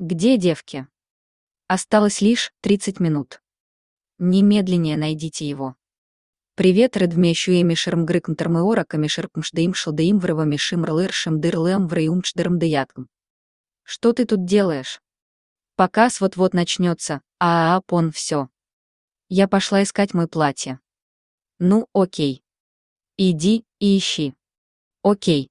Где девки? Осталось лишь 30 минут. Немедленнее найдите его. Привет, Редвмещуеми Шермгрыкнтермеора Камишерпмшдаим Шалдаим Вравамишим Рлыршим Дырлэм Враюмчдерм Даяткам. Что ты тут делаешь? Показ вот-вот начнется, а а пон все. Я пошла искать мое платье. Ну, окей. Иди и ищи. Окей.